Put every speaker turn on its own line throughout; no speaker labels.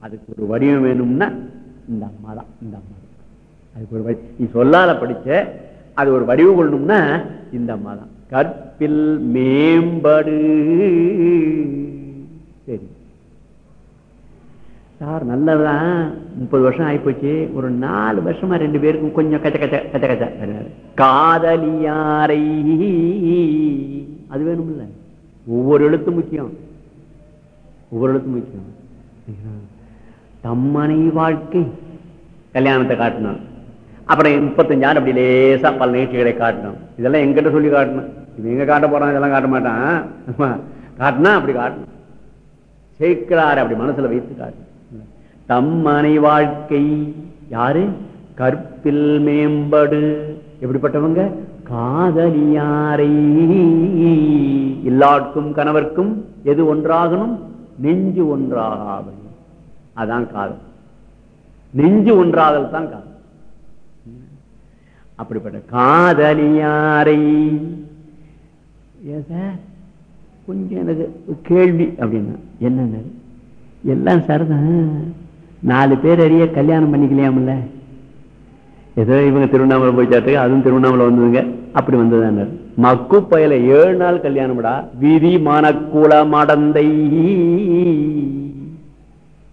அதுக்கு ஒரு வடிவம் வேணும்னா இந்த அம்மா தான் இந்த அம்மா தான். அதுக்கு ஒரு நீ சொல்லால படிச்ச அது ஒரு வடிவு கொள்ளணும்னா இந்த அம்மா தான். கற்பில் மேம்படு. சரி. சார் நல்லதுதான். முப்பது வருஷம் ஆயிப்போச்சு. ஒரு நாலு வருஷமா ரெண்டு பேருக்கும் கொஞ்சம் கச்ச கச்ச கச்ச கச்ச காதலியாரை. அது வேணும்ல. ஒவ்வொரு எழுத்தும் முக்கியம். ஒவ்வொரு எழுத்தும் முக்கியம். தம்மனை வாழ்க்கை. கல்யாணத்தை காட்டணும். அப்புறம் முப்பத்தஞ்சாறு அப்படி லேசா பல நிகழ்ச்சிகளை காட்டணும். இதெல்லாம் எங்கிட்ட சொல்லி காட்டணும். இது எங்க காட்ட போறான் இதெல்லாம் காட்ட மாட்டான். காட்டினா அப்படி காட்டணும். சேர்க்கிறார் அப்படி மனசுல வைத்து காட்டணும். தம்மனை வாழ்க்கை யாரு? கற்பில் மேம்படு. எப்படிப்பட்டவங்க? காதலியாரை. எல்லாருக்கும் கணவர்க்கும் எது ஒன்றாகணும்? நெஞ்சு ஒன்றாக அதான் காதல் நெஞ்சு ஒன்றாதல் தான் காதல் அப்படிப்பட்ட காதலியாரை ஏன் சார்? கொஞ்சம் எனக்கு கேள்வி அப்படின்னா என்னன்னு? எல்லாம் சரிதான். நாலு பேர் அறிய கல்யாணம் பண்ணிக்கலையாமல்ல ஏதோ இவங்க திருவண்ணாமலை போயிச்சாட்டு அதுவும் திருவண்ணாமலை வந்ததுங்க. அப்படி வந்ததுதான. மக்கு பயல ஏழு நாள் கல்யாணம்டா. விதி மனக்குள மடந்தை.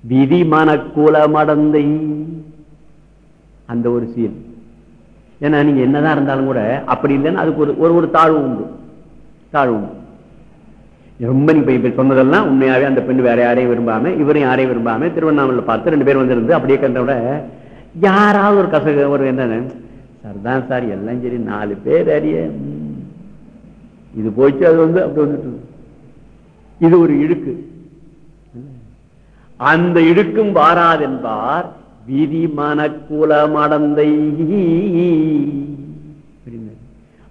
விதி மனக்குல மடந்தை. அந்த ஒரு சீன். ஏன்னா நீங்க என்னதான் இருந்தாலும் கூட அப்படி இல்லைன்னா அதுக்கு ஒரு ஒரு ஒரு தாழ்வு உண்டு. தாழ்வு உண்டு. ரொம்ப நீங்க இப்ப சொன்னதெல்லாம் உண்மையாவே அந்த பெண் வேற யாரையும் விரும்பாம இவரையும் யாரையும் விரும்பாம திருவண்ணாமலை பார்த்து ரெண்டு பேரும் வந்திருந்து அப்படியே கண்ட விட யாராவது ஒரு கசக ஒரு என்ன சரிதான் சார் எல்லாம் சரி நாலு பேர் அறிய இது போச்சு அது வந்து அப்படி வந்துட்டு இது ஒரு இழுக்கு. அந்த இடுக்கும் வாராதென்பார் விதி மனக்குல மடந்தை.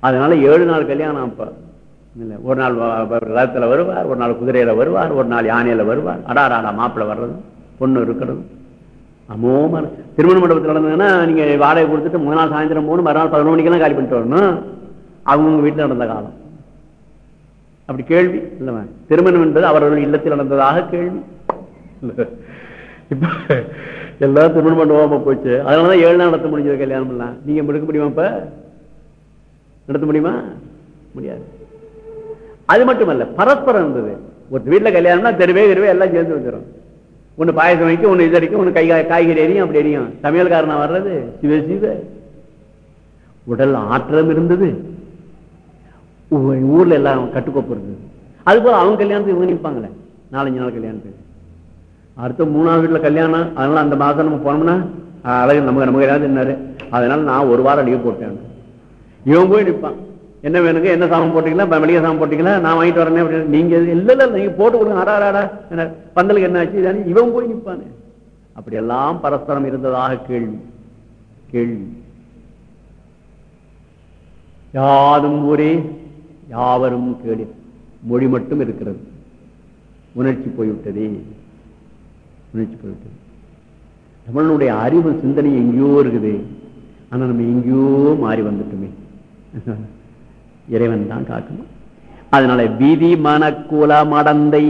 அதனால ஏழு நாள் கல்யாணம் அப்ப. இல்ல ஒரு நாள் வ- வருவார் ஒரு நாள் குதிரையில வருவார் ஒரு நாள் யானையில வருவார். அடாராடா மாப்பிள்ளை வர்றது பொண்ணு இருக்கிறது. அமோம திருமண மண்டபத்தில் நடந்ததுன்னா நீங்க வாடகை கொடுத்துட்டு மூணு நாள் சாயந்தரம் போகணும் மறுநாள் பதினொன்று மணிக்கெல்லாம் காலி பண்ணிட்டு வரணும். அவங்கவுங்க வீட்டுல நடந்த காலம். அப்படி கேள்வி இல்லவா திருமணம் என்பது அவர்கள் இல்லத்தில் நடந்ததாக கேள்வி. இப்ப எல்லாம் திருமணம் பண்ணுவோமா போச்சு. அதனாலதான் ஏழு நாள் நடத்த முடிஞ்சது கல்யாணம் எல்லாம் நீங்க எடுக்க முடியுமா இப்ப? நடத்த முடியுமா? முடியாது. அது மட்டுமல்ல பரஸ்பரம் இருந்தது. ஒரு வீட்டுல கல்யாணம்னா தெருவே தெருவே எல்லாம் சேர்ந்து வந்துடும் ஒண்ணு பாயசம் வைக்கும் ஒண்ணு இது அடிக்கும் ஒண்ணு கை காய்கறி எரியும் அப்படி எரியும் சமையல்காரனா வர்றது? சிவ சிவ. உடல் ஆற்றம் இருந்தது. ஊர்ல எல்லாம் கட்டுக்கோப்பு இருந்தது. அது போல அவங்க கல்யாணத்துக்கு இவங்க நிற்பாங்களே நாலஞ்சு நாள் கல்யாணத்துக்கு. அடுத்த மூணாவது வீட்டுல கல்யாணம் அதனால அந்த மாசம் நம்ம போனோம்னா அழகு நமக்கு நமக்கு ஏதாவது என்னாரு அதனால நான் ஒரு வாரம் லீவ் போட்டேன். இவன் போய் நிற்பான் என்ன வேணுங்க? என்ன சாமம் போட்டீங்களா? மளிகை சாமம் போட்டீங்களா? நான் வாங்கிட்டு வரேன் அப்படின்னு. நீங்க இல்ல இல்ல நீங்க போட்டு கொடுங்க. ஆடா ஆடா என்ன பந்தலுக்கு என்ன ஆச்சு? இவன் போய் நிற்பானு அப்படி எல்லாம் பரஸ்பரம் இருந்ததாக கேள்வி. கேள்வி. யாதும் ஊரே யாவரும் கேடு. மொழி மட்டும் இருக்கிறது. உணர்ச்சி போய்விட்டதே. உணர்ச்சி போய்விட்டது தமிழனுடைய அறிவு சிந்தனை எங்கேயோ இருக்குது. ஆனால் நம்ம எங்கேயோ மாறி வந்துட்டுமே. இறைவன் தான் காக்கணும் அதனால விதி மனக்குல மடந்தை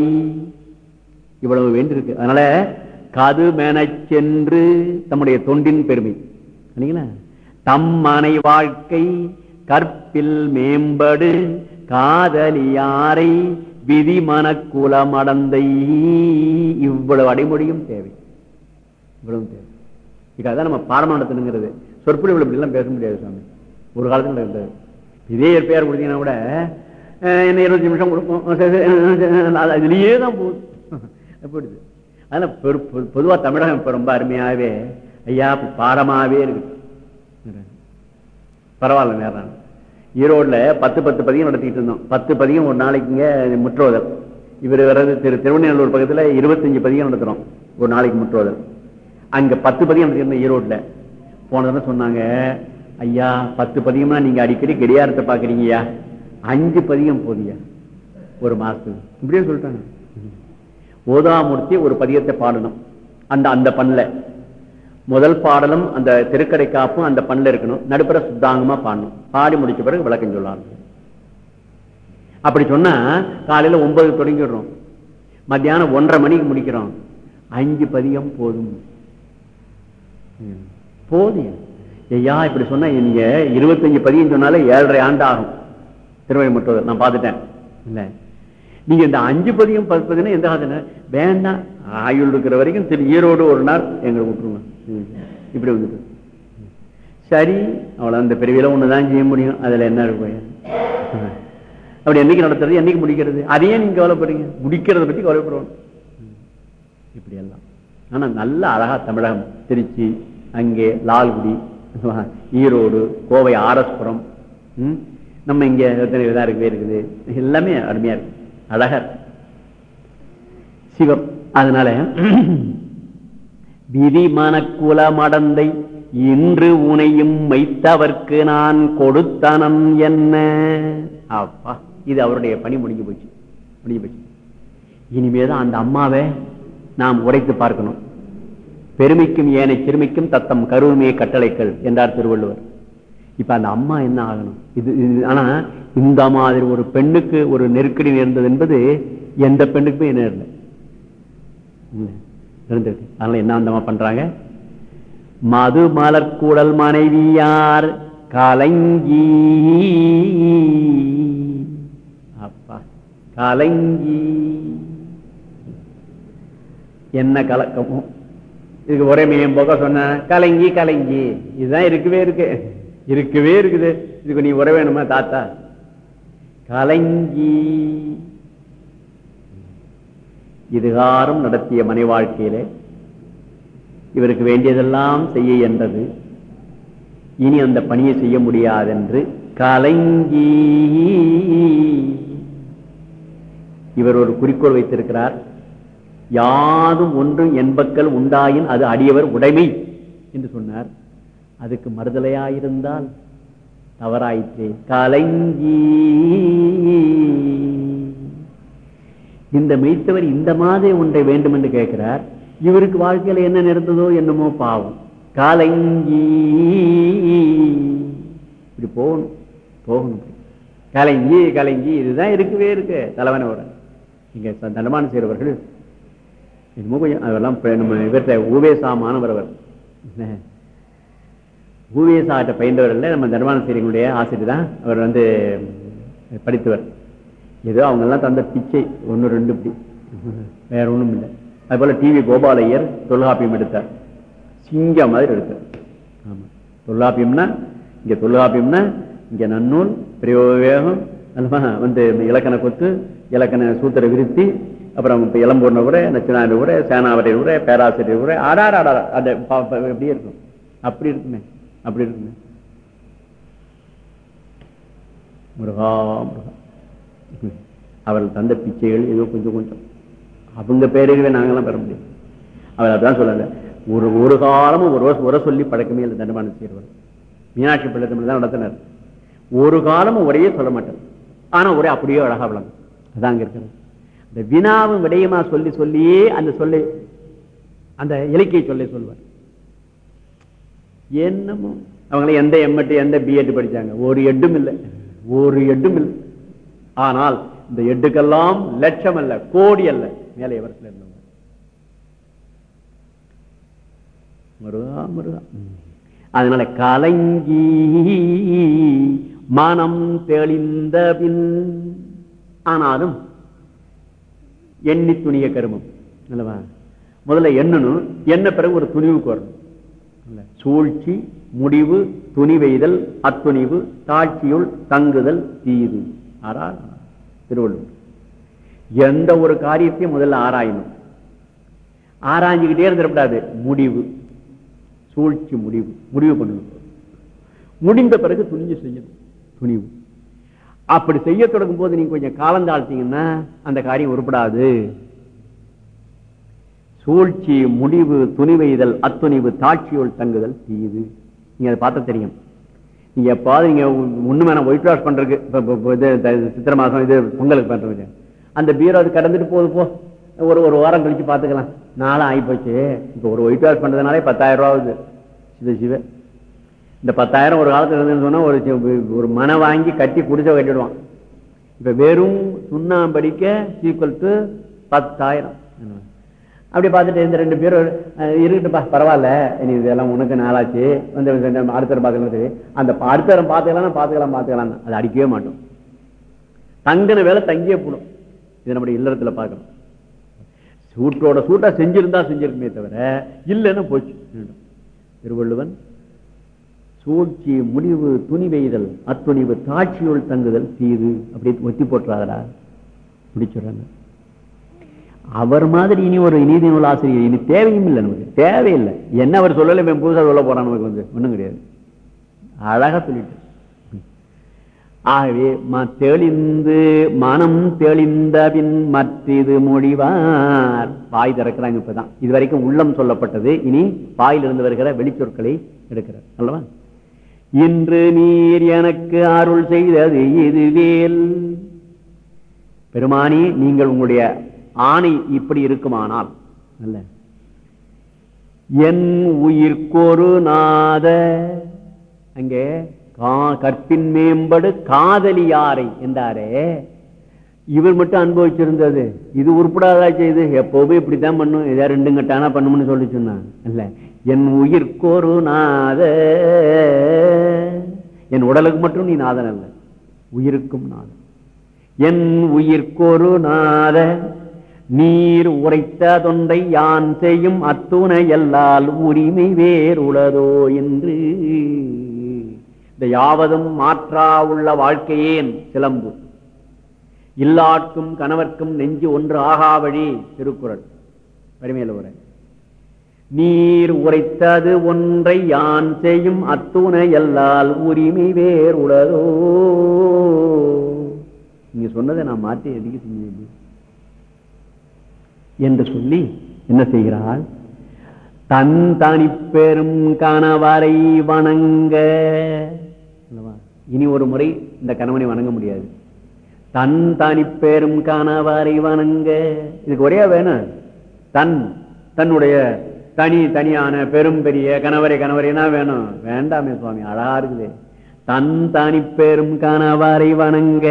இவ்வளவு வேண்டியிருக்கு. அதனால கது மெனச் சென்று தம்முடைய தொண்டின் பெருமை. தம் மனை வாழ்க்கை கற்பில் மேம்படு காதலியாரை விதி மனக்குல மடந்தை. இவ்வளவு அடைமொழியும் தேவை. இவ்வளவு தேவை. இதுக்காக நம்ம பாடம் நடத்தணுங்கிறது சொற்பொழிவுகள் எல்லாம் பேச முடியாது சாமி. ஒரு காலத்தில் இருந்தது இதே ஏற்பையார் கொடுத்தீங்கன்னா கூட என்ன இருபத்தஞ்சு நிமிஷம் கொடுப்போம். சரி, அது இதுலயே தான் போகுது. போயிடுது. அதனால பெரு- பொதுவாக தமிழகம் இப்போ ரொம்ப அருமையாகவே ஐயா பாடமாகவே இருக்குது. இருக்கு பரவாயில்ல நேரம். ஈரோடுல பத்து பத்து பதியம் நடத்திட்டு இருந்தோம். பத்து பதியம் ஒரு நாளைக்குங்க முற்றோதல். இவர் வர்றது திரு திருவண்ணூர் பக்கத்தில் இருபத்தஞ்சு பதியம் நடத்துகிறோம் ஒரு நாளைக்கு முற்றோதல். அங்க பத்து பதியம் நடத்திருந்தோம் ஈரோட்டில் போனதுன்னு சொன்னாங்க ஐயா பத்து பதியம்னா நீங்க அடிக்கடி கெடியாரத்தை பார்க்குறீங்கய்யா. அஞ்சு பதியம் போதியா? ஒரு மாதத்துக்கு இப்படியே சொல்லிட்டாங்க. ஓதாமூர்த்தி ஒரு பதியத்தை பாடணும். அந்த அந்த பண்ணல. முதல் பாடலும் அந்த திருக்கடை காப்பும் அந்த பண்ணில் இருக்கணும். நடுப்புற சுத்தாங்கமா பாடணும். பாடி முடிச்ச பிறகு விளக்கம் சொல்லலாம் அப்படி சொன்னா காலையில ஒன்பது தொடங்கிடுறோம். மத்தியானம் ஒன்றரை மணிக்கு முடிக்கிறோம். அஞ்சு பதிகம் போதும். போதும் ஐயா இப்படி சொன்னா நீங்க இருபத்தஞ்சு பதிகம் சொன்னாலே ஏழரை ஆண்டு ஆகும் திருவள்ளி முற்றுவதர் நான் பார்த்துட்டேன். இல்ல. நீங்க இந்த அஞ்சு பதியம் பத்து எந்த காலத்துல வேண்டாம். ஆயுள் இருக்கிற வரைக்கும் திரு ஈரோடு ஒரு நாள் எங்களை விட்டுருங்க. இப்படி வந்துட்டு சரி அவ்வளோ அந்த பிரிவில ஒண்ணுதான் செய்ய முடியும். அதுல என்ன இருக்கும் அப்படி என்னைக்கு நடத்துறது? என்னைக்கு முடிக்கிறது? அதையே நீங்க கவலைப்படுறீங்க. முடிக்கிறத பத்தி கவலைப்படுவோம் இப்படி எல்லாம் ஆனா நல்ல அழகா தமிழகம். திருச்சி அங்கே லால்குடி ஈரோடு கோவை ஆரஸ்புரம். நம்ம இங்கே எத்தனை இருக்கவே இருக்குது? எல்லாமே அருமையா இருக்கு. அழகா சிவம். அதனால விதி மனக்குல மடந்தை இன்று உனையும் வைத்தவர்க்கு நான் கொடுத்தனம் என்ன? அப்பா இது அவருடைய பணி முடிஞ்சு போச்சு. முடிஞ்சு போச்சு. இனிமேதான் அந்த அம்மாவை நாம் உரைத்து பார்க்கணும். பெருமைக்கும் ஏனை சிறுமிக்கும் தத்தம் கருவுமே கட்டளைக்கள் என்றார் திருவள்ளுவர். இப்ப அந்த அம்மா என்ன ஆகணும்? இது இது- ஆனா இந்த மாதிரி ஒரு பெண்ணுக்கு ஒரு நெருக்கடி நேர்ந்தது என்பது எந்த பெண்ணுக்குமே நேரல இல்ல, இருந்திருக்கு. அதனால என்ன அந்தமா பண்றாங்க? மது மலர்கூடல் மனைவியார் கலங்கி. அப்பா கலங்கி. என்ன கலக்கமோ? இதுக்கு ஒரே மையம் போக சொன்ன கலங்கி கலங்கி. இதுதான் இருக்கவே இருக்கு. இருக்கவே இருக்குது. இதுக்கு நீ உற வேணுமா தாத்தா? கலங்கி. இதுகாரம் நடத்திய மனை வாழ்க்கையிலே இவருக்கு வேண்டியதெல்லாம் செய்ய என்றது. இனி அந்த பணியை செய்ய முடியாதென்று கலங்கி இவர் ஒரு குறிக்கோள் வைத்திருக்கிறார். யாதும் ஒன்றும் என்பக்கள் உண்டாயின் அது அடியவர் உடைமை என்று சொன்னார். அதுக்கு மறுதலையாயிருந்தால் தவறாயிற்றே கலங்கி இந்த மெய்த்தவர் இந்த மாதிரி ஒன்றை வேண்டும் என்று கேட்கிறார். இவருக்கு வாழ்க்கையில என்ன நடந்ததோ என்னமோ பாவம். கலங்கி. இப்படி போகணும் போகணும். கலைஞ்சி கலங்கி கலங்கி இதுதான் இருக்கவே இருக்கு தலைவனோட. இங்க ச- தண்டமான செய்கிறவர்கள் என்னமோ கொஞ்சம் அதெல்லாம் நம்ம இவர்கிட்ட ஊவேசா மாணவர் அவர். என்ன? ஊவேசாட்ட பயின்றவர்கள் நம்ம தர்மான செய்கிறவங்களுடைய ஆசிரியர் தான். அவர் வந்து படித்தவர். ஏதோ அவங்க எல்லாம் தந்த பிச்சை. ஒன்று ரெண்டு இப்படி. வேற ஒண்ணும் இல்லை. அது போல டிவி கோபாலையர் தொல்காப்பியம் எடுத்தார். சிங்கம் மாதிரி எடுத்தார். ஆமா. தொல்காப்பியம்னா இங்க தொல்காப்பியம்னா இங்க நன்னூல் பிரயோகம் அல்லவா? வந்து இலக்கண கொத்து இலக்கண சூத்திர விருத்தி அப்புறம் இப்போ இளம்பூர்ண உரை நச்சினாண்டு உரை சேனாவரை உரை பேராசிரியர் உரை ஆடார் ஆடார் அந்த அப்படியே இருக்கும். அப்படி இருக்குமே. அப்படி இருக்குமே. முருகா முருகா. அவர்கள் தந்த பிச்சைகள் ஏதோ கொஞ்சம் கொஞ்சம். அவங்க பேரவே நாங்கெல்லாம் பெற முடியும் அவர் அதான் சொல்லல ஒரு ஒரு காலமும் ஒரு உரை சொல்லி பழக்கமே இல்லை தண்டமான செய்கிறவர் மீனாட்சி பிள்ளை தமிழ் தான் நடத்தினார். ஒரு காலமும் உரையே சொல்ல மாட்டார். ஆனா உரை அப்படியே அழகா விளங்கும். அதான் அங்க இருக்கிறது. இந்த வினாவும் விடயமா சொல்லி சொல்லியே அந்த சொல்லை அந்த இலக்கிய சொல்லை சொல்வார். என்னமோ. அவங்கள எந்த எம்எட்டு எந்த பிஎட் படிச்சாங்க. ஒரு எட்டும் இல்லை. ஒரு எட்டும் இல்லை. ஆனால் இந்த எட்டுக்கெல்லாம் லட்சம் அல்ல கோடி அல்ல மேலே எவரத்தில் இருந்தவங்க? முருகா முருகா அதனால கலங்கி மனம் தெளிந்த பின் ஆனாலும் எண்ணி துணிய கருமம் அல்லவா? முதல்ல எண்ணணும் என்ன பிறகு ஒரு துணிவுக்கு வரணும். சூழ்ச்சி முடிவு துணிவெய்தல் அத்துணிவு தாட்சியுள் தங்குதல் தீது. ஆறா திருவள்ளுவர். எந்த ஒரு காரியத்தையும் முதல்ல ஆராயணும். ஆராய்ஞ்சுக்கிட்டே இருந்துடக்கூடாது. முடிவு. சூழ்ச்சி முடிவு. முடிவு பண்ணணும். முடிந்த பிறகு துணிஞ்சு செய்யணும். துணிவு. அப்படி செய்ய தொடங்கும் போது நீங்க கொஞ்சம் காலம் தாழ்த்தீங்கன்னா அந்த காரியம் உருப்படாது. சூழ்ச்சி முடிவு துணிவைதல் அத்துணிவு தாட்சியோல் தங்குதல் தீது. நீங்க அதை பார்த்தா தெரியும். எப்பாவது நீங்க ஒண்ணு நான் ஒயிட் வாஷ் பண்றதுக்கு இப்போ இது சித்திரை மாசம் இது பொங்கலுக்கு பண்றது அந்த பீரோ அது கடந்துட்டு போகுது போ. ஒரு ஒரு வாரம் கழிச்சு பாத்துக்கலாம். நாளும் ஆகிப்போச்சு இப்ப ஒரு ஒயிட் வாஷ் பண்ணுறதுனாலே பத்தாயிரம் ரூபா ஆகுது. சிவ சிவ. இந்த பத்தாயிரம் ஒரு காலத்துல இருந்துன்னு சொன்னா ஒரு ஒரு மனை வாங்கி கட்டி குடிச்ச கட்டிடுவான். இப்ப வெறும் சுண்ணாம்படிக்க ஈக்குவல் டு பத்தாயிரம். அப்படி பார்த்துட்டு இந்த ரெண்டு பேரும் இருக்கட்டுப்பா பரவாயில்ல. இனி இதெல்லாம் உனக்கு நாளாச்சு. வந்து அடுத்தரம் பார்க்கலாம் அந்த அடுத்தரம் பார்த்துக்கலாம் பார்த்துக்கலாம் பார்த்துக்கலாம். அது அடிக்கவே மாட்டோம். தங்கின வேலை தங்கியே போடும். இது நம்முடைய இல்லறத்தில் பார்க்கணும். சூட்டோட சூட்டா செஞ்சிருந்தா செஞ்சிருக்குமே தவிர இல்லைன்னு போச்சு. திருவள்ளுவன் சூழ்ச்சி முடிவு துணி வெய்தல் அத்துணிவு தாட்சியுள் தங்குதல் தீது. அப்படி ஒத்தி போட்டுறாதடா. முடிச்சுறாங்க அவர் மாதிரி இனி ஒரு நீதி நூல் ஆசிரியர் இனி தேவையும் இல்லை நமக்கு. தேவையில்லை என்ன அவர் சொல்லலை மேம் புதுசாக சொல்ல போறான் நமக்கு வந்து. ஒண்ணும் கிடையாது. அழகா சொல்லிட்டு. ஆகவே தெளிந்து மனம் தெளிந்த பின் மற்றிது மொழிவார். வாய் திறக்கிறாங்க இப்பதான். இது வரைக்கும் உள்ளம் சொல்லப்பட்டது. இனி வாயிலிருந்து வருகிற வெளிச்சொற்களை எடுக்கிறார். அல்லவா? இன்று நீர் எனக்கு அருள் செய்தது இதுவேல். பெருமானி நீங்கள் உங்களுடைய ஆணை இப்படி இருக்குமானால். அல்ல. என் உயிர்க்கொரு நாத. அங்கே கற்பின் மேம்படு காதலியாரை என்றாரே. இவர் மட்டும் அனுபவிச்சிருந்தது. இது உருப்படாதா செய்து எப்பவுமே இப்படித்தான் பண்ணும். ஏதாவது ரெண்டு கட்டானா பண்ணும்னு சொல்லி சொன்னான் இல்ல என் உயிர்க்கொரு நாத. என் உடலுக்கு மட்டும் நீ நாதன் அல்ல. உயிருக்கும் நாதன். என் உயிர்க்கொரு நாத நீர் உரைத்த தொண்டை யான் செய்யும் அத்துணை எல்லால் உரிமை வேறுளதோ என்று. இந்த யாவதும் மாற்றா உள்ள வாழ்க்கையேன் சிலம்பு. இல்லாட்கும் கணவர்க்கும் நெஞ்சு ஒன்று ஆகாவழி திருக்குறள். வரிமையில் உரை நீர் உரைத்தது ஒன்றை யான் செய்யும் அத்துணை எல்லால் உரிமை வேர் உளதோ நீங்க சொன்னதை நான் மாற்றி எதுக்கு செஞ்சேன்? என்று சொல்லி என்ன செய்கிறாள்? தன் தனி பெரும் கணவரை வணங்க. இனி ஒரு முறை இந்த கணவனை வணங்க முடியாது. தன் தனி பெரும் கணவரை வணங்க. இதுக்கு ஒரே வேணும் தன் தன்னுடைய தனி தனியான பெரும் பெரிய கணவரை கணவரைனா வேணும்? வேண்டாமே சுவாமி அழகா இருக்குது. தன் தனி பெரும் கணவரை வணங்க.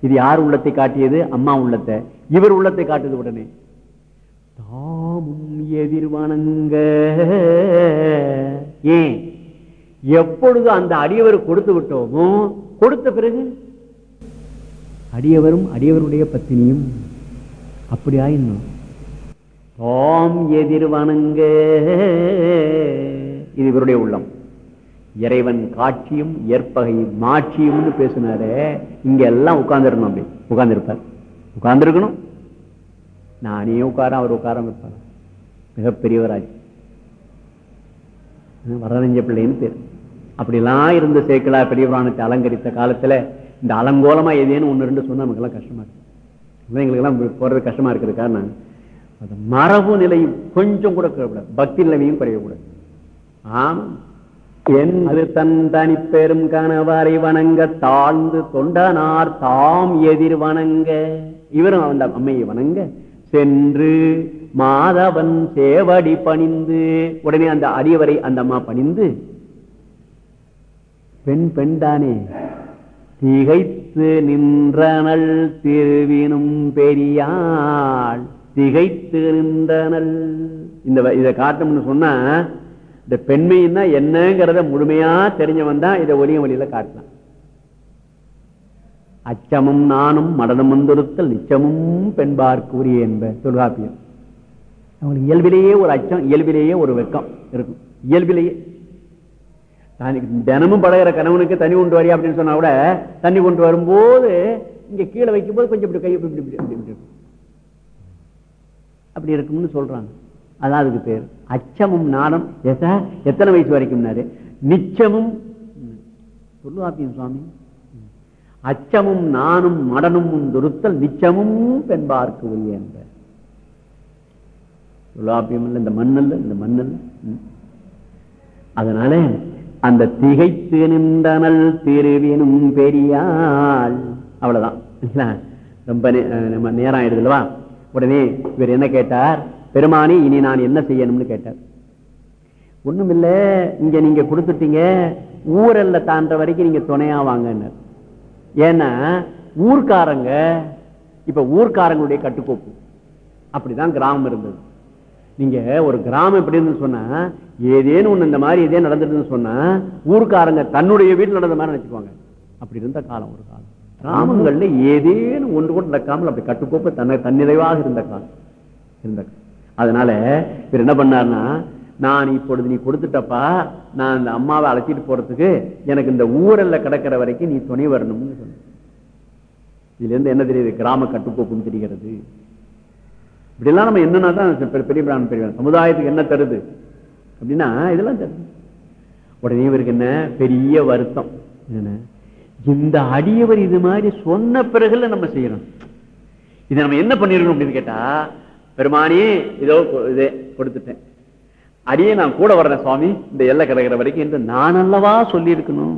இது யார் உள்ளத்தை காட்டியது? அம்மா உள்ளத்தை. இவர் உள்ளத்தை காட்டுது உடனே. தாமும் எதிர் வணங்க ஏன்? எப்பொழுது அந்த அடியவர் கொடுத்து விட்டோமோ? கொடுத்த பிறகு? அடியவரும் அடியவருடைய பத்தினியும் அப்படி ஆயிடணும் தாம் எதிர் வணங்க இது இவருடைய உள்ளம். இறைவன் காட்சியும் ஏற்பகை மாட்சியும்னு பேசினாரு. இங்க எல்லாம் உட்கார்ந்துருக்கணும் அப்படி. உட்கார்ந்துருப்பார். உட்கார்ந்துருக்கணும். நானே உட்கார அவர் உட்காரம் இருப்பார். மிகப்பெரியவராச்சு வரதஞ்ச பிள்ளைன்னு பேர். அப்படிலாம் இருந்த சேக்கலா பெரியவரானத்தை அலங்கரித்த காலத்துல இந்த அலங்கோலமா எதேன்னு ஒண்ணு ரெண்டு சொன்னா நமக்கெல்லாம் கஷ்டமா இருக்கு. எங்களுக்கெல்லாம் போகிறது கஷ்டமா இருக்கிறது காரணம் அந்த மரபு நிலையும் கொஞ்சம் கூட குறையக்கூடாது பக்தி நிலைமையும் குறையக்கூடாது. ஆமாம். என் அது தன் தனி பெரும் கணவரை வணங்க தாழ்ந்து தொண்டனார் தாம் எதிர் வணங்க. இவரும் அந்த அம்மையை வணங்க சென்று மாதவன் சேவடி பணிந்து உடனே அந்த அரியவரை அந்த அம்மா பணிந்து பெண் பெண் தானே திகைத்து நின்றனள் திருவினும் பெரியாள் திகைத்து நின்றனள். இந்த வ- இதை காட்டணும்னு சொன்னா இந்த பெண்மைன்னா என்னங்கிறத முழுமையா தெரிஞ்சவன் தான் இதை ஒளிய வழியில காட்டலாம் அச்சமும் நானும் மடனம் வந்தொருத்தல் நிச்சமும் பெண்பார்க்கு உரிய என்ப தொல்காப்பியம். அவங்களுக்கு இயல்பிலேயே ஒரு அச்சம் இயல்பிலேயே ஒரு வெக்கம் இருக்கும். இயல்பிலேயே. தினமும் பழகிற கணவனுக்கு தண்ணி கொண்டு வரியா அப்படின்னு சொன்னா கூட தண்ணி கொண்டு வரும்போது இங்க கீழே வைக்கும்போது கொஞ்சம் இப்படி கை இப்படி இப்படி இருக்கும். அப்படி இருக்கும்னு சொல்றாங்க. அதான் அதுக்கு பேர். அச்சமும் நாணம் எத்தனை வயசு வரைக்கும்னாரு நிச்சமும். சொல்லுவாப்பியும் சுவாமி அச்சமும் நானும் மடனும் துருத்தல் நிச்சமும் பெண்பார்க்கு உரிய என்ற தொல்லாப்பியம் இல்லை இந்த மண்ணல்ல இந்த மண்ணல்ல அதனால அந்த திகைத்து நின்றனல் திருவினும் பெரியாள். அவ்வளவுதான். ரொம்ப நே- நம்ம நேரம் ஆயிடுதுல்லவா உடனே இவர் என்ன கேட்டார்? பெருமானி இனி நான் என்ன செய்யணும்னு கேட்டார். ஒண்ணுமில்ல இங்க நீங்க கொடுத்துட்டீங்க ஊரல்ல தாண்ட வரைக்கும் நீங்க துணையா வாங்கன்னார். ஏன்னா ஊர்க்காரங்க இப்ப ஊர்க்காரங்களுடைய கட்டுக்கோப்பு. அப்படிதான் கிராமம் இருந்தது. நீங்க ஒரு கிராமம் எப்படி இருந்து சொன்னா ஏதேன்னு ஒண்ணு இந்த மாதிரி ஏதே நடந்துட்டுன்னு சொன்னா ஊர்க்காரங்க தன்னுடைய வீட்டில் நடந்த மாதிரி நினைச்சுக்குவாங்க. அப்படி இருந்த காலம் ஒரு காலம். கிராமங்கள்ல ஏதேனும் ஒன்று கூட நடக்காமல் அப்படி கட்டுக்கோப்பு தன்னை தன்னிறைவாக இருந்த காலம். இருந்த அதனால இவர் என்ன பண்ணாருன்னா நான் இப்பொழுது நீ கொடுத்துட்டப்பா நான் இந்த அம்மாவை அழைச்சிட்டு போறதுக்கு எனக்கு இந்த ஊரல்ல கிடக்கிற வரைக்கும் நீ துணை வரணும்னு சொன்ன. இதுல இருந்து என்ன தெரியுது? கிராம கட்டுக்கோப்புன்னு தெரிகிறது இப்படிலாம் நம்ம என்னன்னா தான் பெ- பெரிய பிராணம் பெரிய சமுதாயத்துக்கு என்ன தருது? அப்படின்னா இதெல்லாம் தருது. உடனே இவருக்கு என்ன? பெரிய வருத்தம். என்ன இந்த அடியவர் இது மாதிரி சொன்ன பிறகுல நம்ம செய்யறோம். இதை நம்ம என்ன பண்ணிடணும் அப்படின்னு கேட்டா பெருமானே இதோ இதே கொடுத்துட்டேன். அடியே நான் கூட வர்றேன் சுவாமி இந்த எல்லை கிடக்கிற வரைக்கும் என்று நான் அல்லவா சொல்லியிருக்கணும்?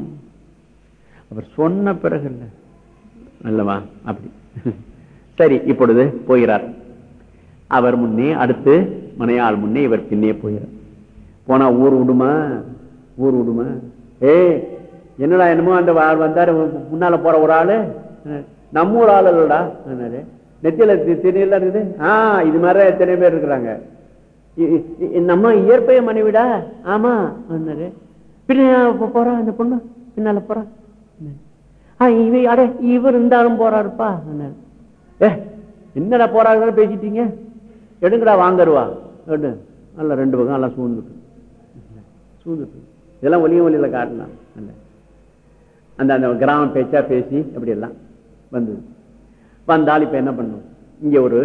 அவர் சொன்ன பிறகு இல்லை அல்லவா? அப்படி. சரி இப்பொழுது போகிறார். அவர் முன்னே அடுத்து மனையாள் முன்னே இவர் பின்னே போகிறார். போனா ஊர் விடுமா ஊர் விடுமா ஏய் என்னடா என்னமோ அந்த வந்தார் முன்னால போற ஒரு ஆளு? நம்ம ஊர் ஆள் இல்லடா என்னாரு? நெத்தியில தி- இருக்குது? ஆஹ் இது மாதிரி எத்தனை பேர் இருக்கிறாங்க. நம்ம இயற்பைய மனைவிடா? ஆமா என்னாரு? பின்ன போறா அந்த பொண்ணு? பின்னால போறா? ஆ, இவ அட இவர் இருந்தாலும் போறாருப்பா என்னாரு? ஏ என்னடா போறாரு பேசிட்டீங்க? எடுங்கடா வாங்கருவா. எடு. நல்லா ரெண்டு பக்கம் நல்லா சூழ்ந்துட்டு சூழ்ந்துட்டு இதெல்லாம் ஒலியும் ஒலியில காட்டலாம் அந்த அந்த கிராம பேச்சா பேசி அப்படி எல்லாம் வந்தது. வந்தால் இப்ப என்ன பண்ணும்? இங்க ஒரு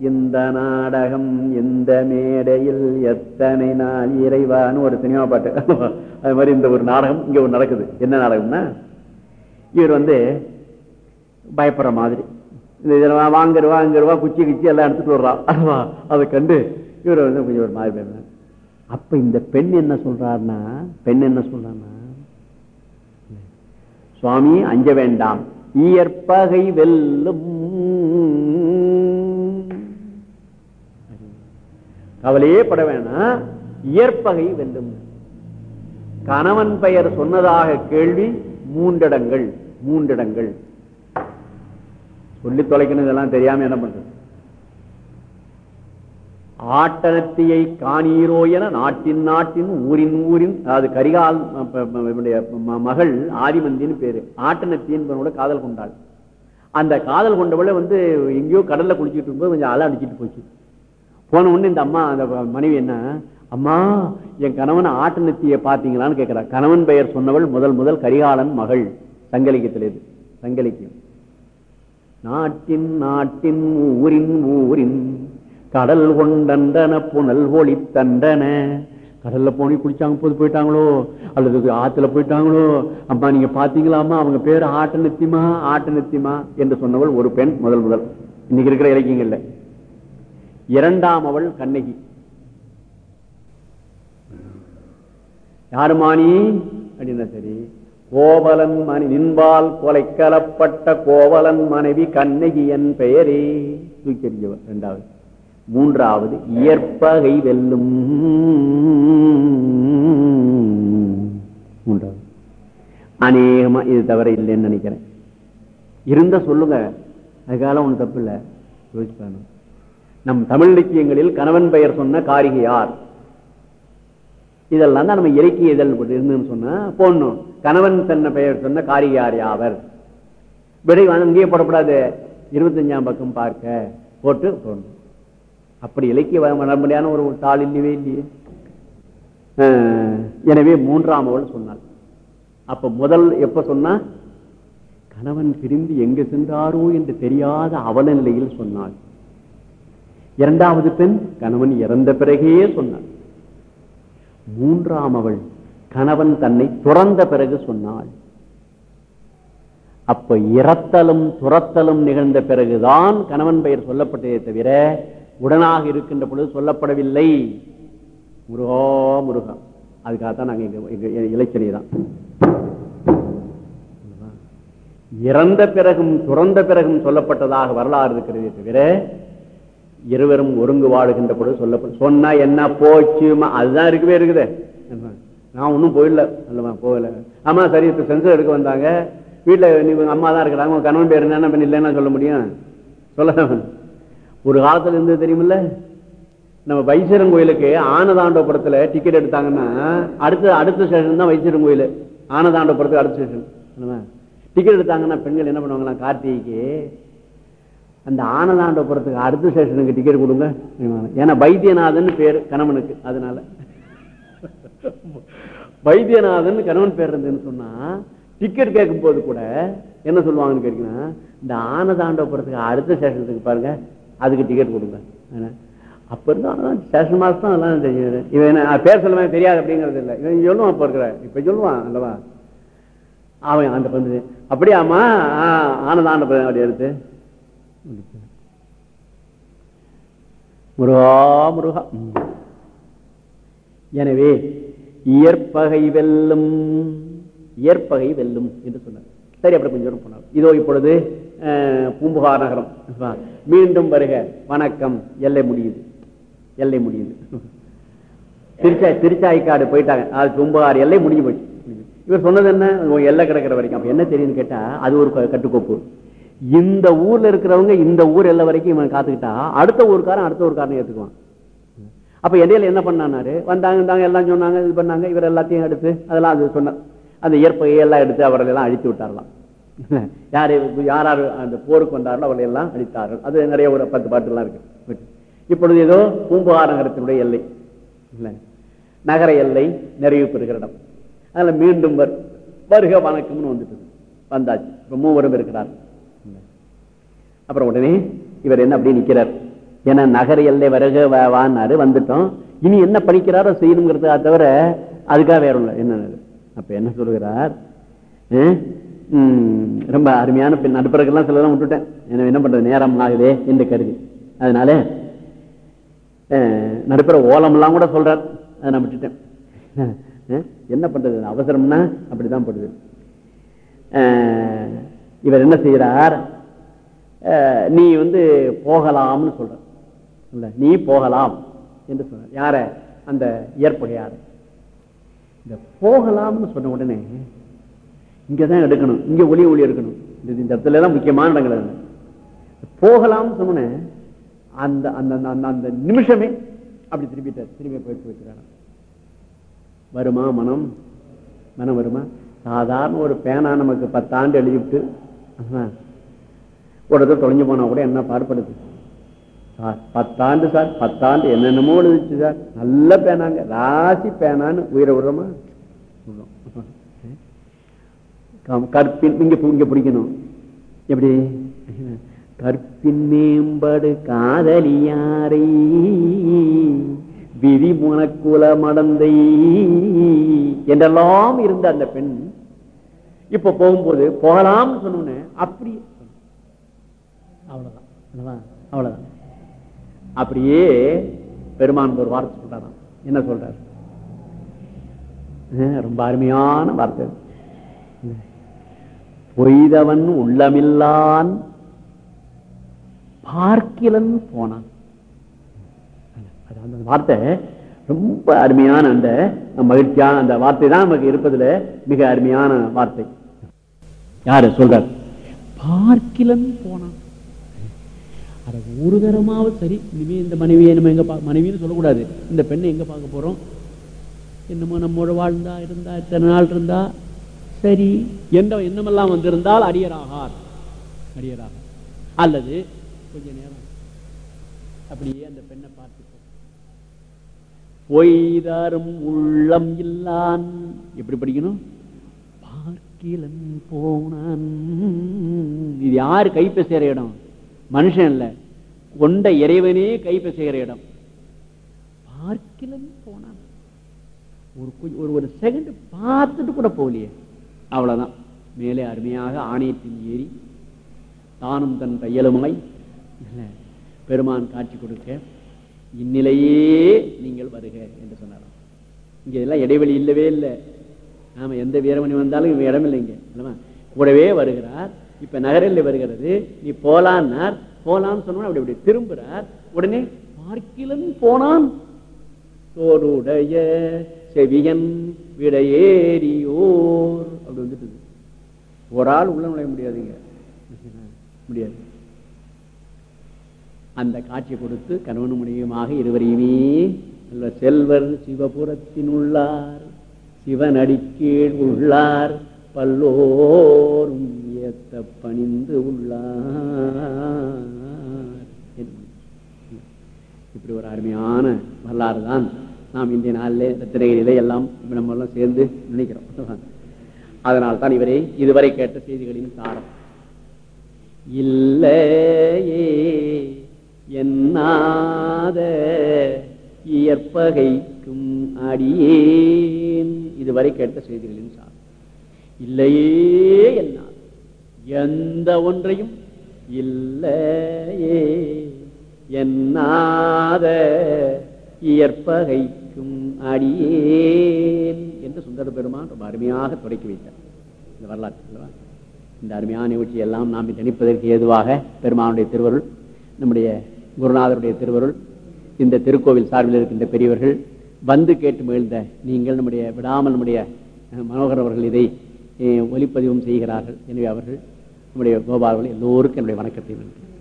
இந்த நாடகம் இந்த மேடையில் எத்தனை நாள் இறைவான்னு ஒரு சினிமா பாட்டு. அது மாதிரி இந்த ஒரு நாடகம் இங்க ஒரு நடக்குது. என்ன நாடகம்னா இவர் வந்து பயப்படுற மாதிரி. இந்த இதில் வாங்குறவா அங்கிருவா குச்சி கிச்சி எல்லாம் எடுத்துட்டு வர்றா அதுவா அதை கண்டு இவர் வந்து கொஞ்சம் ஒரு மாதிரி பேசுறாங்க அப்ப இந்த பெண் என்ன சொல்றாருன்னா பெண் என்ன சொல்றாருன்னா சுவாமி அஞ்ச வேண்டாம். இயற்பகை வெல்லும் கவலையே பட வேணாம் இயற்பகை வெல்லும். கணவன் பெயர் சொன்னதாக கேள்வி மூன்றிடங்கள் மூன்றிடங்கள். சொல்லி தொலைக்கணும் இதெல்லாம் தெரியாம என்ன பண்றது? ஆட்டனத்தியை காணீரோ என நாட்டின் நாட்டின் ஊரின் ஊரின் அதாவது கரிகால் மகள் ஆதிமந்தின்னு பேரு. ஆட்டனத்தி காதல் கொண்டாள். அந்த காதல் கொண்டவளை வந்து எங்கேயோ கடல்ல குளிச்சிட்டு இருக்கும்போது கொஞ்சம் அலை அடிச்சிட்டு போச்சு. போன உடனே இந்த அம்மா அந்த மனைவி என்ன? அம்மா என் கணவன் ஆட்டனத்தியை பார்த்தீங்களான்னு கேட்கிறா. கணவன் பெயர் சொன்னவள் முதல் முதல் கரிகாலன் மகள். சங்கலிக்கத்தில் இது. சங்கலிக்கம் நாட்டின் நாட்டின் ஊரின் ஊரின். கடல் கொண்டன புனல் ஒளி தண்டன கடல்ல போனி குளிச்சாங்க போது போயிட்டாங்களோ? அல்லது ஆத்துல போயிட்டாங்களோ? அம்மா நீங்க பாத்தீங்களாமா அவங்க பேரு ஆட்ட நித்தியமா ஆட்ட நித்தியமா என்று சொன்னவள் ஒரு பெண் முதல் முதல். இன்னைக்கு இருக்கிற இலக்கியங்கள்ல. இரண்டாம் அவள் கண்ணகி. யாருமானி அப்படின்னா சரி. கோவலன் மணி நின்பால் கொலைக்கலப்பட்ட கோவலன் மனைவி கண்ணகி என் பெயரே. தூக்கறிஞர் இரண்டாவது. மூன்றாவது இயற்பகை வெல்லும். மூன்றாவது. அநேகமா இது தவிர இல்லைன்னு நினைக்கிறேன். இருந்தா சொல்லுங்க. அதுக்காக ஒண்ணு தப்பு இல்லை யோசிச்சு நம் தமிழ் இலக்கியங்களில் கணவன் பெயர் சொன்ன காரிகையார். இதெல்லாம் தான் நம்ம இலக்கிய இதழ் இருந்துன்னு சொன்னா போடணும். கணவன் தன்ன பெயர் சொன்ன காரிகையார் யாவர்? விடை வந்து அங்கேயே போடக்கூடாது. இருபத்தஞ்சாம் பக்கம் பார்க்க. போட்டு போடணும். அப்படி இலக்கிய வரம்படியான ஒரு தாள் இல்லவே இல்லையே. எனவே மூன்றாம் அவள் சொன்னாள். அப்ப முதல் எப்ப சொன்னா கணவன் பிரிந்து எங்கு சென்றாரோ என்று தெரியாத அவல நிலையில் சொன்னாள். இரண்டாவது பெண் கணவன் இறந்த பிறகே சொன்னாள். மூன்றாம் அவள் கணவன் தன்னை துறந்த பிறகு சொன்னாள். அப்ப இறத்தலும் துரத்தலும் நிகழ்ந்த பிறகுதான் கணவன் பெயர் சொல்லப்பட்டதே தவிர உடனாக இருக்கின்ற பொழுது சொல்லப்படவில்லை. முருகா முருகா. அதுக்காகத்தான் நாங்க இங்க இங்க தான். இறந்த பிறகும் துறந்த பிறகும் சொல்லப்பட்டதாக வரலாறு இருக்கிறதே தவிர இருவரும் ஒருங்கு வாழுகின்ற பொழுது சொல்லப்படும் சொன்னா என்ன போச்சு அதுதான் இருக்கவே இருக்குது. நான் ஒன்றும் போயிடல அல்லவா போகல. ஆமா சரி இப்போ சென்சர் எடுக்க வந்தாங்க. வீட்டில் நீ அம்மா தான் இருக்கிறாங்க. உங்கள் கணவன் பேர் என்ன பண்ண இல்லைன்னா சொல்ல முடியும். சொல்ல ஒரு காலத்தில் இருந்து தெரியுமில்ல? நம்ம வைசீரன் கோயிலுக்கு ஆனதாண்டபுரத்தில் டிக்கெட் எடுத்தாங்கன்னா அடுத்த அடுத்த ஸ்டேஷன் தான் வைசீரன் கோயில். ஆனதாண்டபுரத்துக்கு அடுத்த ஸ்டேஷன் டிக்கெட் எடுத்தாங்கன்னா பெண்கள் என்ன பண்ணுவாங்கன்னா கார்த்திகைக்கு அந்த ஆனதாண்டபுரத்துக்கு அடுத்த ஸ்டேஷனுக்கு டிக்கெட் கொடுங்க. ஏன்னா வைத்தியநாதன் பேர் கணவனுக்கு. அதனால. வைத்தியநாதன் கணவன் பேர் இருந்ததுன்னு சொன்னா டிக்கெட் கேட்கும் போது கூட என்ன சொல்லுவாங்கன்னு கேட்டீங்கன்னா இந்த ஆனதாண்டபுரத்துக்கு அடுத்த ஸ்டேஷனுக்கு பாருங்க அதுக்கு டிக்கெட் கொடுங்க. அப்ப இருந்தாலும் ஸ்டேஷன் மாஸ்டர் தான் அதெல்லாம் தெரியாது. இவன் என்ன பேர் சொல்லுவேன் தெரியாது அப்படிங்கிறது இல்லை. இவன் சொல்லுவான் அப்போ இருக்கிற இப்ப சொல்லுவான் அல்லவா? அவன் அந்த பண்ணுது அப்படியாமா ஆனதாண்டபுரம் அப்படி எடுத்து. முருகா முருகா. எனவே இயற்பகை வெல்லும் இயற்பகை வெல்லும் என்று சொன்னார். சரி அப்படி கொஞ்சம் போனார் இதோ இப்பொழுது பூம்புகார் நகரம் மீண்டும் வருக. வணக்கம். எல்லை முடியுது. எல்லை முடியுது. திருச்சா திருச்சாய்க்காடு போயிட்டாங்க. அது பூம்புகார் எல்லை முடிஞ்சு போச்சு. இவர் சொன்னது என்ன? எல்லை கிடக்கிற வரைக்கும். அப்ப என்ன தெரியுதுன்னு கேட்டா அது ஒரு கட்டுக்கோப்பு. இந்த ஊர்ல இருக்கிறவங்க இந்த ஊர் எல்லா வரைக்கும் இவன் காத்துக்கிட்டா அடுத்த ஊருக்காரன் அடுத்த ஊருக்காரன் ஏத்துக்குவான். அப்ப இடையில என்ன பண்ணாரு வந்தாங்க இருந்தாங்க எல்லாம் சொன்னாங்க இது பண்ணாங்க இவர் எல்லாத்தையும் எடுத்து அதெல்லாம் அது சொன்னார் அந்த இயற்பகையை எல்லாம் எடுத்து அவர்கள் எல்லாம் அழித்து விட்டாரலாம் யாரு யார் யார் அந்த போருக்கு வந்தாரோ அவர்கள் எல்லாம் அழித்தார்கள். அது நிறைய ஒரு பத்து பாட்டுலாம் இருக்கு. இப்பொழுது ஏதோ பூம்புகார் நகரத்தினுடைய எல்லை. நகர எல்லை நிறைவு பெறுகிற இடம். அதுல மீண்டும் வருக வணக்கம்னு வந்துட்டு வந்தாச்சு. இப்போ மூவரும் இருக்கிறார்கள். அப்புறம் உடனே இவர் என்ன அப்படி நிக்கிறார்? ஏன்னா நகர எல்லை வரக வான்னாரு வந்துட்டோம். இனி என்ன படிக்கிறாரோ செய்யணுங்கிறதுக்காக தவிர அதுக்காக வேற இல்லை. என்ன அப்ப என்ன சொல்கிறார் உம், ரொம்ப அருமையான பெண் நடுப்பறக்கெல்லாம் சிலதெல்லாம் விட்டுட்டேன். என்ன என்ன பண்றது? நேரம் ஆகுதே என்று கருதி. அதனால அஹ், நடுப்புற ஓலம்லாம் கூட சொல்றார். அதை நான் விட்டுட்டேன். என்ன பண்றது? அவசரம்னா அப்படிதான் படுது. இவர் என்ன செய்கிறார்? நீ வந்து போகலாம்னு சொல்ற. இல்லை நீ போகலாம் என்று சொல்ற யார? அந்த இயற்பகையார் இந்த போகலாம்னு சொன்ன உடனே இங்கதான் எடுக்கணும். இங்க ஒளி ஒளி எடுக்கணும். இந்த இடத்துல தான் முக்கியமான இடங்கள் போகலாம்னு சொன்னோன்னே அந்த அந்த அந்த- அந்த அந்த நிமிஷமே அப்படி திரும்பிட்டார். திரும்பி போயிட்டு போயிட்டு வருமா மனம்? மனம் வருமா? சாதாரண ஒரு பேனா நமக்கு பத்தாண்டு எழுதிவிட்டு ஒரு இடத்துல தொலைஞ்சு போனா கூட என்ன பாடுபடுது? சார் பத்தாண்டு சார் பத்தாண்டு என்னென்னமோ எழுதிச்சு சார். நல்ல பேனாங்க. ராசி பேனான்னு உயிரை விடுறோமா? கற்பின் இங்க இங்க பிடிக்கணும். எப்படி? கற்பின் மேம்படு காதலியாரை விரிமுனக்குல மடந்தை என்றெல்லாம் இருந்த அந்த பெண் இப்ப போகும்போது போகலாம்னு சொன்னோன்னு அப்படி அவ்வளவுதான். அவ்வளவுதான். அப்படியே பெருமான் ஒரு வார்த்தை சொல்றாராம். என்ன சொல்றாரு? ரொம்ப அருமையான வார்த்தை. பொய்தவன் உள்ளமில்லான் பார்க்கிலன் போனான். அது அந்த வார்த்தை ரொம்ப அருமையான அந்த மகிழ்ச்சியான அந்த வார்த்தை தான் நமக்கு இருப்பதுல மிக அருமையான வார்த்தை. யாரு சொல்றார்? பார்க்கிலன் போனான். அதை ஒரு தரமாவது சரி. இனிமே இந்த மனைவியை நம்ம எங்க பா- மனைவின்னு சொல்லக்கூடாது. இந்த பெண்ணை எங்க பார்க்க போறோம்? என்னமோ நம்மோட வாழ்ந்தா இருந்தா இத்தனை நாள் இருந்தா சரி. என்ற எண்ணமெல்லாம் வந்திருந்தால் அரியராகார் அரியராக அல்லது கொஞ்ச நேரம் அப்படியே அந்த பெண்ணை பார்த்து பொய்தாரும் உள்ளம் இல்லான். எப்படி படிக்கணும்? பார்க்கிலன் போனான். இது யாரு கை பேசுகிற இடம்? மனுஷன் இல்ல. கொண்ட இறைவனே கை இடம். பார்க்கிலன் போனான். ஒரு ஒரு ஒரு செகண்ட் பார்த்துட்டு கூட போகலையே. அவ்வளவுதான். மேலே அருமையாக ஆணையத்தின் ஏறி தானும் தன் தையலுமாய் பெருமான் காட்சி கொடுக்க இந்நிலையே நீங்கள் வருக என்று சொன்னாராம். இங்க இதெல்லாம் இடைவெளி இல்லவே இல்லை. ஆமா எந்த வீரமணி வந்தாலும் இவன் இடம் இல்லைங்க கூடவே வருகிறார். இப்ப நகரில் வருகிறது. நீ போலான்னார். போலான்னு சொன்ன அப்படி அப்படி திரும்புறார். உடனே பார்க்கிலும் போனான். தோருடைய செவியன் விடையேறியோர். அப்படி வந்துட்டு ஒரு ஆள் உள்ள நுழைய முடியாதுங்க. முடியாது. அந்த காட்சி கொடுத்து கணவன் முடியுமாக இருவரையுமே நல்ல செல்வர் சிவபுரத்தின் உள்ளார். சிவனடிக்கீழ் உள்ளார். பல்லோரும் ஏத்த பணிந்து உள்ளார். இப்படி ஒரு அருமையான வரலாறு தான் நாம் இந்திய நாளிலே ரத்தினகிரியிலே எல்லாம் நம்ம எல்லாம் சேர்ந்து நினைக்கிறோம். அதனால் தான் இவரை இதுவரை கேட்ட செய்திகளின் தாரம் இல்லையே என்னாத இயற்பகைக்கும் அடியேன். இதுவரை கேட்ட செய்திகளின் சாரம். இல்லையே என்ன எந்த ஒன்றையும் இல்லையே. என்னாத இயற்பகைக்கும் அடியேன் என்று சுந்தர பெருமான் ரொம்ப அருமையாக தொடக்கி வைத்தார். இந்த வரலாற்று இந்த அருமையான நிகழ்ச்சி எல்லாம் நாம் நினைப்பதற்கு ஏதுவாக பெருமானுடைய திருவருள் நம்முடைய குருநாதருடைய திருவருள் இந்த திருக்கோவில் சார்பில் இருக்கின்ற பெரியவர்கள் வந்து கேட்டு மகிழ்ந்த நீங்கள் நம்முடைய விடாமல் நம்முடைய மனோகர் அவர்கள் இதை அஹ், ஒலிப்பதிவும் செய்கிறார்கள். எனவே அவர்கள் நம்முடைய கோபால் எல்லோருக்கும் என்னுடைய வணக்கத்தை நன்றி